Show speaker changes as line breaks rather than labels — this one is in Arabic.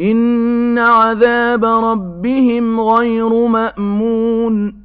إِنَّ عَذَابَ رَبِّهِمْ غَيْرُ مَأْمُونٍ